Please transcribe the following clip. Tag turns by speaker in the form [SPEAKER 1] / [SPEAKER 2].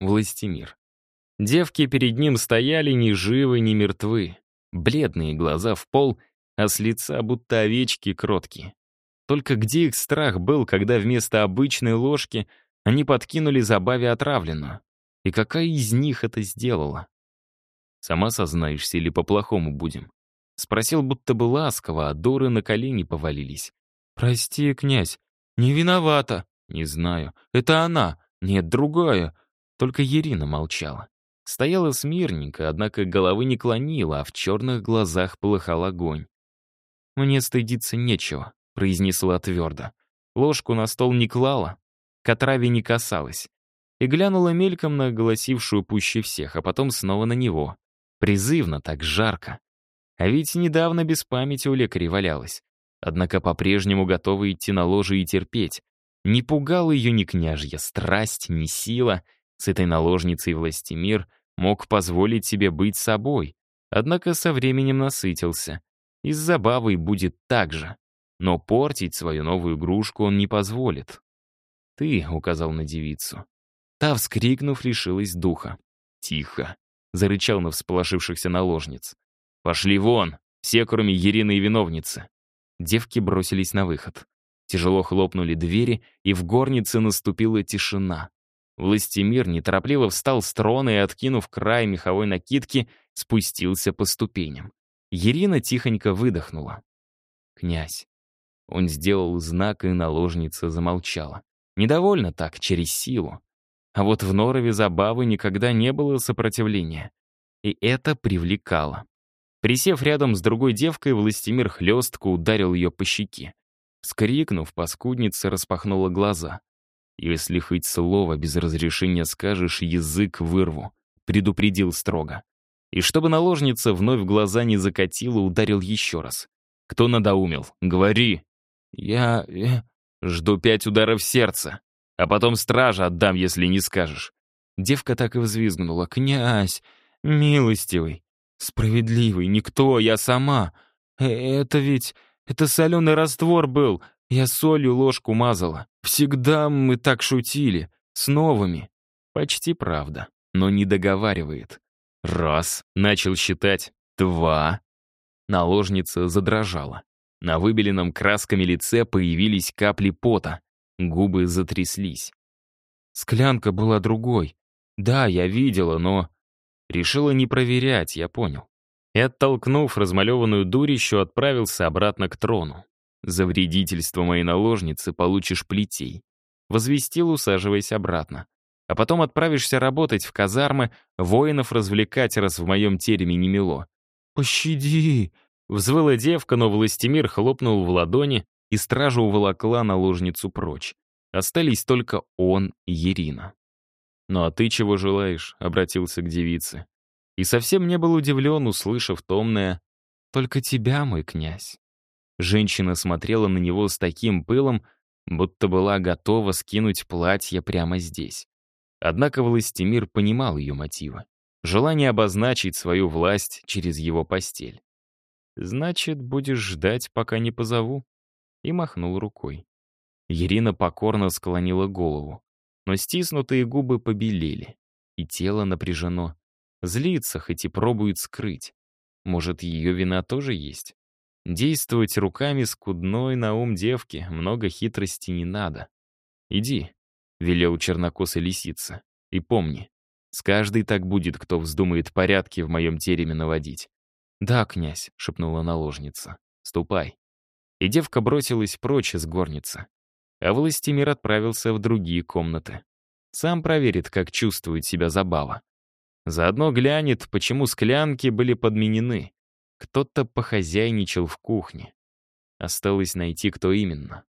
[SPEAKER 1] Властимир. Девки перед ним стояли ни живы, ни мертвы. Бледные глаза в пол, а с лица будто овечки кроткие. Только где их страх был, когда вместо обычной ложки они подкинули забаве отравленную? И какая из них это сделала? Сама сознаешься или по-плохому будем? Спросил будто бы ласково, а Доры на колени повалились. «Прости, князь, не виновата». «Не знаю. Это она. Нет, другая». Только Ирина молчала. Стояла смирненько, однако головы не клонила, а в черных глазах полыхал огонь. «Мне стыдиться нечего», — произнесла твердо. Ложку на стол не клала, к отраве не касалась. И глянула мельком на голосившую пуще всех, а потом снова на него. Призывно, так жарко. А ведь недавно без памяти у лекаря валялась. Однако по-прежнему готова идти на ложе и терпеть. Не пугал ее ни княжья страсть, ни сила. С этой наложницей властемир мог позволить себе быть собой. Однако со временем насытился. И с забавой будет так же. Но портить свою новую игрушку он не позволит. «Ты», — указал на девицу. Та, вскрикнув, лишилась духа. «Тихо», — зарычал на всполошившихся наложниц. «Пошли вон, все, кроме Ирины и виновницы». Девки бросились на выход. Тяжело хлопнули двери, и в горнице наступила тишина. Властимир неторопливо встал с трона и, откинув край меховой накидки, спустился по ступеням. Ирина тихонько выдохнула. «Князь». Он сделал знак, и наложница замолчала. Недовольно так, через силу. А вот в норове забавы никогда не было сопротивления. И это привлекало. Присев рядом с другой девкой, Властимир хлестко ударил ее по щеке. Скрикнув, паскудница распахнула глаза. «Если хоть слово без разрешения скажешь, язык вырву», — предупредил строго. И чтобы наложница вновь глаза не закатила, ударил еще раз. «Кто надоумил? Говори!» «Я... я...» «Жду пять ударов сердца, а потом стража отдам, если не скажешь». Девка так и взвизгнула. «Князь, милостивый, справедливый, никто, я сама. Э, это ведь... это соленый раствор был, я солью ложку мазала. Всегда мы так шутили. С новыми. Почти правда, но не договаривает. Раз, начал считать. Два. Наложница задрожала. На выбеленном красками лице появились капли пота. Губы затряслись. Склянка была другой. Да, я видела, но... Решила не проверять, я понял. И, оттолкнув размалеванную дурищу, отправился обратно к трону. За вредительство моей наложницы получишь плетей. Возвестил, усаживаясь обратно. А потом отправишься работать в казармы, воинов развлекать, раз в моем тереме не мело. «Пощади!» — взвыла девка, но Властимир хлопнул в ладони, и стража уволокла наложницу прочь. Остались только он и Ирина. «Ну а ты чего желаешь?» — обратился к девице. И совсем не был удивлен, услышав томное «Только тебя, мой князь». Женщина смотрела на него с таким пылом, будто была готова скинуть платье прямо здесь. Однако Властимир понимал ее мотивы. Желание обозначить свою власть через его постель. «Значит, будешь ждать, пока не позову?» И махнул рукой. Ирина покорно склонила голову, но стиснутые губы побелели, и тело напряжено. Злится, хоть и пробует скрыть. Может, ее вина тоже есть? Действовать руками скудной на ум девки, много хитрости не надо. «Иди», — велел чернокосой лисица, — «и помни, с каждой так будет, кто вздумает порядки в моем тереме наводить». «Да, князь», — шепнула наложница, — «ступай». И девка бросилась прочь из горницы. А Властимир отправился в другие комнаты. Сам проверит, как чувствует себя забава. Заодно глянет, почему склянки были подменены. Кто-то похозяйничал в кухне. Осталось найти, кто именно.